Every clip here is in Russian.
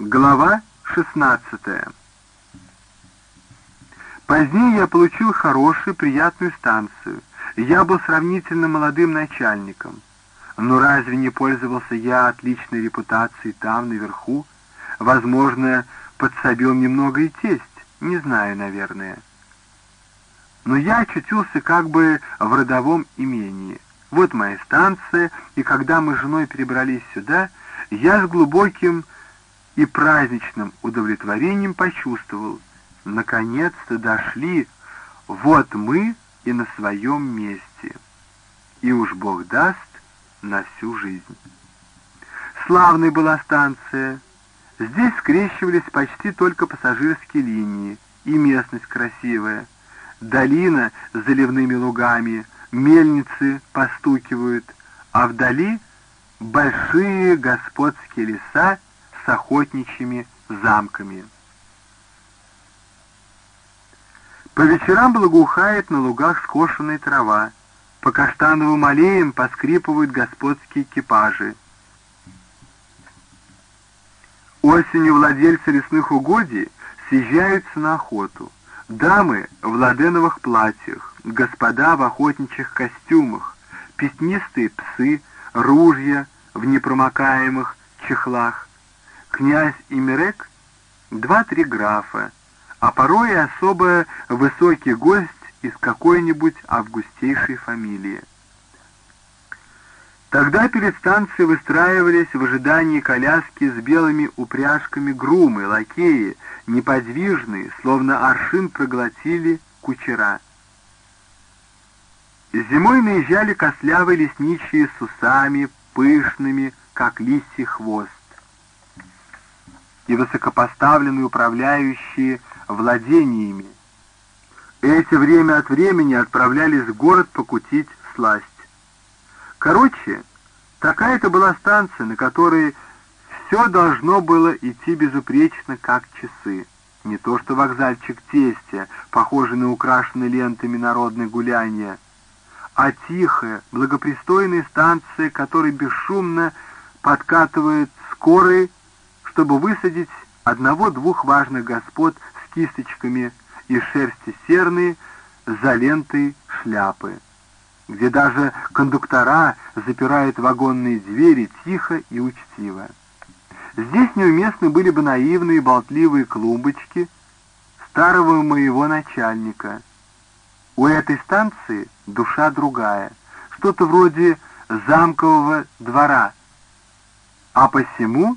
Глава 16 Позднее я получил хорошую, приятную станцию. Я был сравнительно молодым начальником. Но разве не пользовался я отличной репутацией там, наверху? Возможно, подсобил немного и тесть, не знаю, наверное. Но я очутился как бы в родовом имении. Вот моя станция, и когда мы с женой перебрались сюда, я с глубоким и праздничным удовлетворением почувствовал, наконец-то дошли, вот мы и на своем месте, и уж Бог даст на всю жизнь. Славной была станция, здесь скрещивались почти только пассажирские линии, и местность красивая, долина с заливными лугами, мельницы постукивают, а вдали большие господские леса с охотничьими замками. По вечерам благоухает на лугах скошенная трава, по каштановым аллеям поскрипывают господские экипажи. Осенью владельцы лесных угодий съезжаются на охоту. Дамы в ладеновых платьях, господа в охотничьих костюмах, пятнистые псы, ружья в непромокаемых чехлах князь Имерек, два-три графа, а порой и особо высокий гость из какой-нибудь августейшей фамилии. Тогда перед станцией выстраивались в ожидании коляски с белыми упряжками грумы, лакеи, неподвижные, словно аршин проглотили кучера. Зимой наезжали кослявые лесничие с усами, пышными, как листья хвост и высокопоставленные управляющие владениями. Эти время от времени отправлялись в город покутить сласть. Короче, такая-то была станция, на которой все должно было идти безупречно, как часы. Не то что вокзальчик тестя, похожий на украшенные лентами народное гуляние, а тихая, благопристойная станция, которой бесшумно подкатывает скорые чтобы высадить одного-двух важных господ с кисточками из шерсти серные за лентой шляпы, где даже кондуктора запирают вагонные двери тихо и учтиво. Здесь неуместны были бы наивные болтливые клумбочки старого моего начальника. У этой станции душа другая, что-то вроде замкового двора, а посему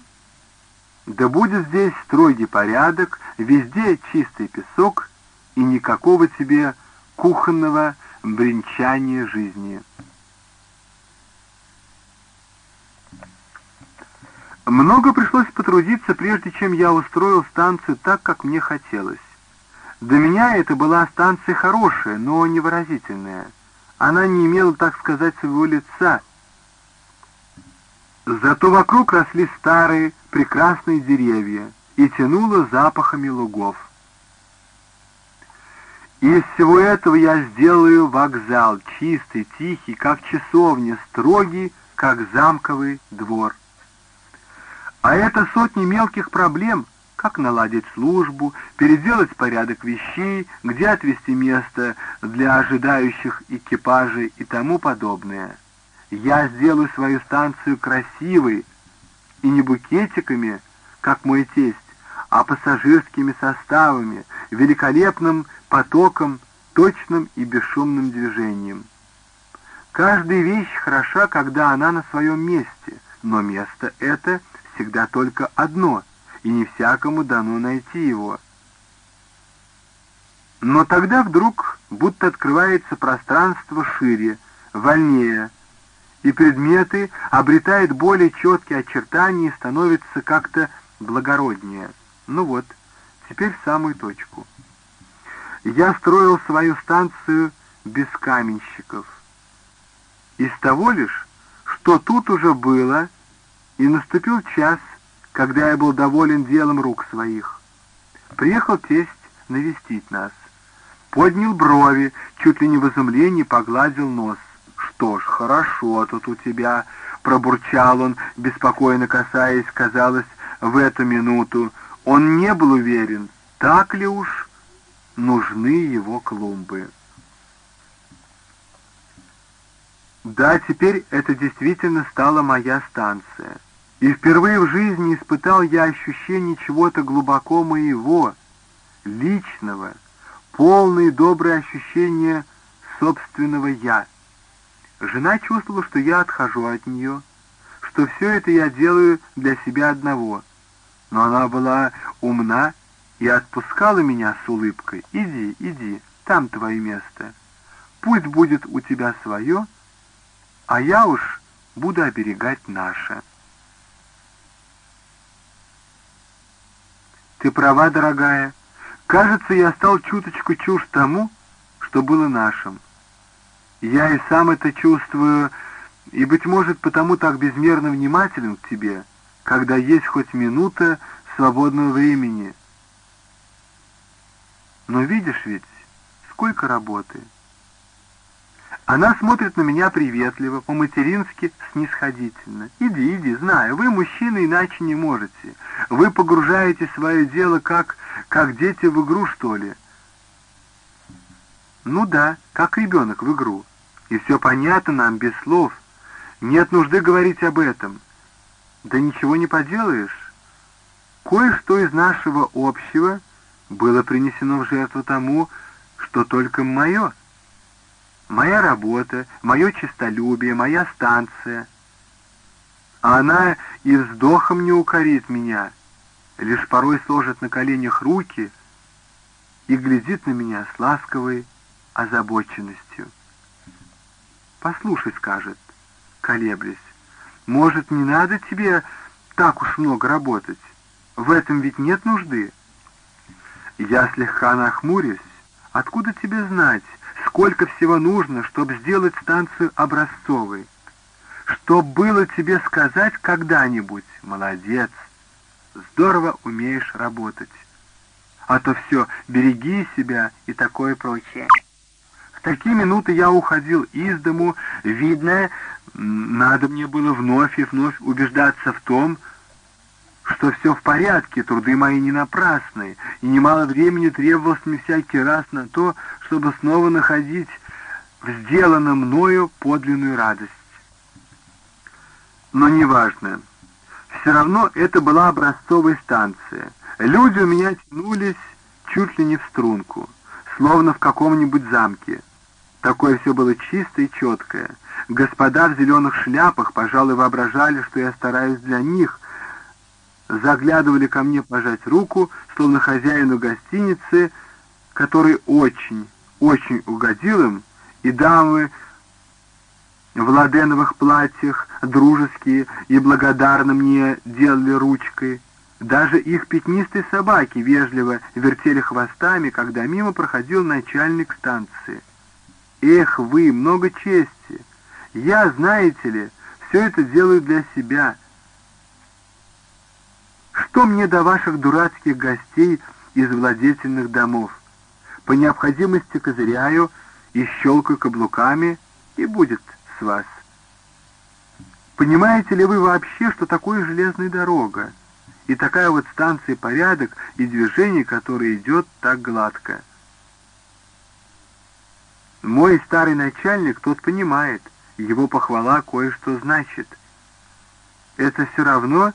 да будет здесь строгий порядок, везде чистый песок и никакого тебе кухонного бренчания жизни. Много пришлось потрудиться, прежде чем я устроил станцию так, как мне хотелось. Для меня это была станция хорошая, но невыразительная. Она не имела, так сказать, своего лица — Зато вокруг росли старые, прекрасные деревья и тянуло запахами лугов. Из всего этого я сделаю вокзал, чистый, тихий, как часовня, строгий, как замковый двор. А это сотни мелких проблем, как наладить службу, переделать порядок вещей, где отвести место для ожидающих экипажей и тому подобное. Я сделаю свою станцию красивой и не букетиками, как мой тесть, а пассажирскими составами, великолепным потоком, точным и бесшумным движением. Каждая вещь хороша, когда она на своем месте, но место это всегда только одно, и не всякому дано найти его. Но тогда вдруг будто открывается пространство шире, вольнее, и предметы обретают более четкие очертания и становятся как-то благороднее. Ну вот, теперь в самую точку. Я строил свою станцию без каменщиков. Из того лишь, что тут уже было, и наступил час, когда я был доволен делом рук своих. Приехал тесть навестить нас. Поднял брови, чуть ли не в изумлении погладил нос что ж, хорошо тут у тебя», — пробурчал он, беспокойно касаясь, казалось, в эту минуту он не был уверен, так ли уж нужны его клумбы. Да, теперь это действительно стала моя станция. И впервые в жизни испытал я ощущение чего-то глубоко моего, личного, полные добрые ощущения собственного «я». Жена чувствовала, что я отхожу от нее, что все это я делаю для себя одного. Но она была умна и отпускала меня с улыбкой. «Иди, иди, там твое место. Пусть будет у тебя свое, а я уж буду оберегать наше». Ты права, дорогая. Кажется, я стал чуточку чушь тому, что было нашим. Я и сам это чувствую, и, быть может, потому так безмерно внимателен к тебе, когда есть хоть минута свободного времени. Но видишь ведь, сколько работы. Она смотрит на меня приветливо, по-матерински, снисходительно. «Иди, иди, знаю, вы, мужчины, иначе не можете. Вы погружаете свое дело, как, как дети в игру, что ли?» «Ну да, как ребенок в игру. И все понятно нам, без слов. Нет нужды говорить об этом. Да ничего не поделаешь. Кое-что из нашего общего было принесено в жертву тому, что только мое» моя работа, мое честолюбие, моя станция. А она и вздохом не укорит меня, лишь порой сложит на коленях руки и глядит на меня с ласковой озабоченностью. «Послушай», — скажет, колеблясь, — «может, не надо тебе так уж много работать? В этом ведь нет нужды». Я слегка нахмурюсь. Откуда тебе знать, сколько всего нужно, чтобы сделать станцию образцовой. Что было тебе сказать когда-нибудь? Молодец. Здорово умеешь работать. А то все, береги себя и такое прочее. Такие минуты я уходил из дому, видно, надо мне было вновь и вновь убеждаться в том, что все в порядке, труды мои не напрасны, и немало времени требовалось мне всякий раз на то, чтобы снова находить в сделанном мною подлинную радость. Но неважно. Все равно это была образцовая станция. Люди у меня тянулись чуть ли не в струнку, словно в каком-нибудь замке. Такое все было чистое и четкое. Господа в зеленых шляпах, пожалуй, воображали, что я стараюсь для них, заглядывали ко мне пожать руку, словно хозяину гостиницы, который очень, очень угодил им, и дамы в ладеновых платьях, дружеские и благодарно мне делали ручкой. Даже их пятнистые собаки вежливо вертели хвостами, когда мимо проходил начальник станции. Эх вы, много чести! Я, знаете ли, все это делаю для себя — что мне до ваших дурацких гостей из владетельных домов? По необходимости козыряю и щелкаю каблуками, и будет с вас. Понимаете ли вы вообще, что такое железная дорога? И такая вот станция порядок и движение, которое идет так гладко. Мой старый начальник тот понимает, его похвала кое-что значит. Это все равно,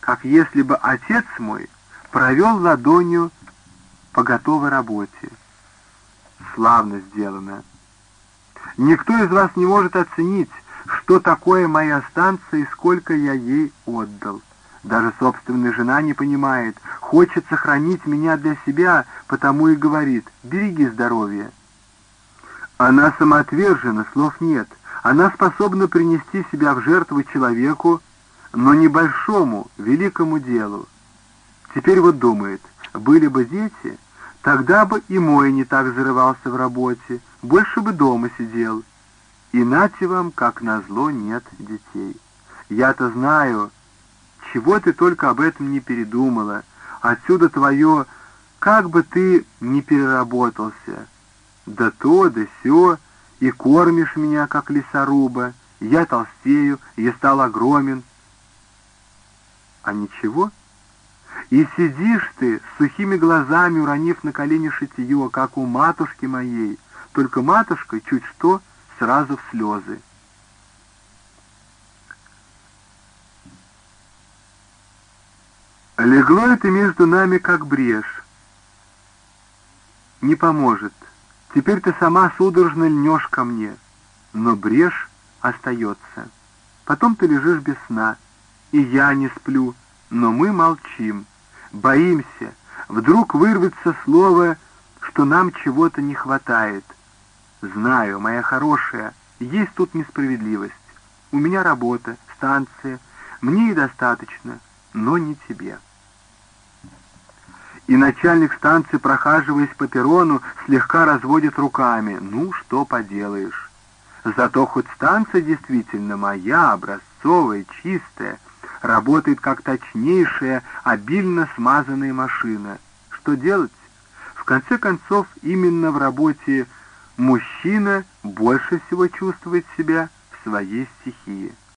как если бы отец мой провел ладонью по готовой работе. Славно сделано. Никто из вас не может оценить, что такое моя станция и сколько я ей отдал. Даже собственная жена не понимает, хочет сохранить меня для себя, потому и говорит «береги здоровье». Она самоотвержена, слов нет. Она способна принести себя в жертву человеку, но небольшому, великому делу. Теперь вот думает, были бы дети, тогда бы и мой не так зарывался в работе, больше бы дома сидел. И нате вам, как назло, нет детей. Я-то знаю, чего ты только об этом не передумала. Отсюда твое, как бы ты не переработался. Да то, да сё, и кормишь меня, как лесоруба. Я толстею, я стал огромен, а ничего И сидишь ты с сухими глазами, уронив на колени шитье, как у матушки моей, только матушка чуть что сразу в слезы. Легло это между нами, как брешь. Не поможет. Теперь ты сама судорожно льнешь ко мне, но брешь остается. Потом ты лежишь без сна, и я не сплю, но мы молчим, боимся. Вдруг вырвется слово, что нам чего-то не хватает. Знаю, моя хорошая, есть тут несправедливость. У меня работа, станция, мне и достаточно, но не тебе. И начальник станции, прохаживаясь по перрону, слегка разводит руками. Ну, что поделаешь. Зато хоть станция действительно моя, образцовая, чистая, работает как точнейшая, обильно смазанная машина. Что делать? В конце концов, именно в работе мужчина больше всего чувствует себя в своей стихии.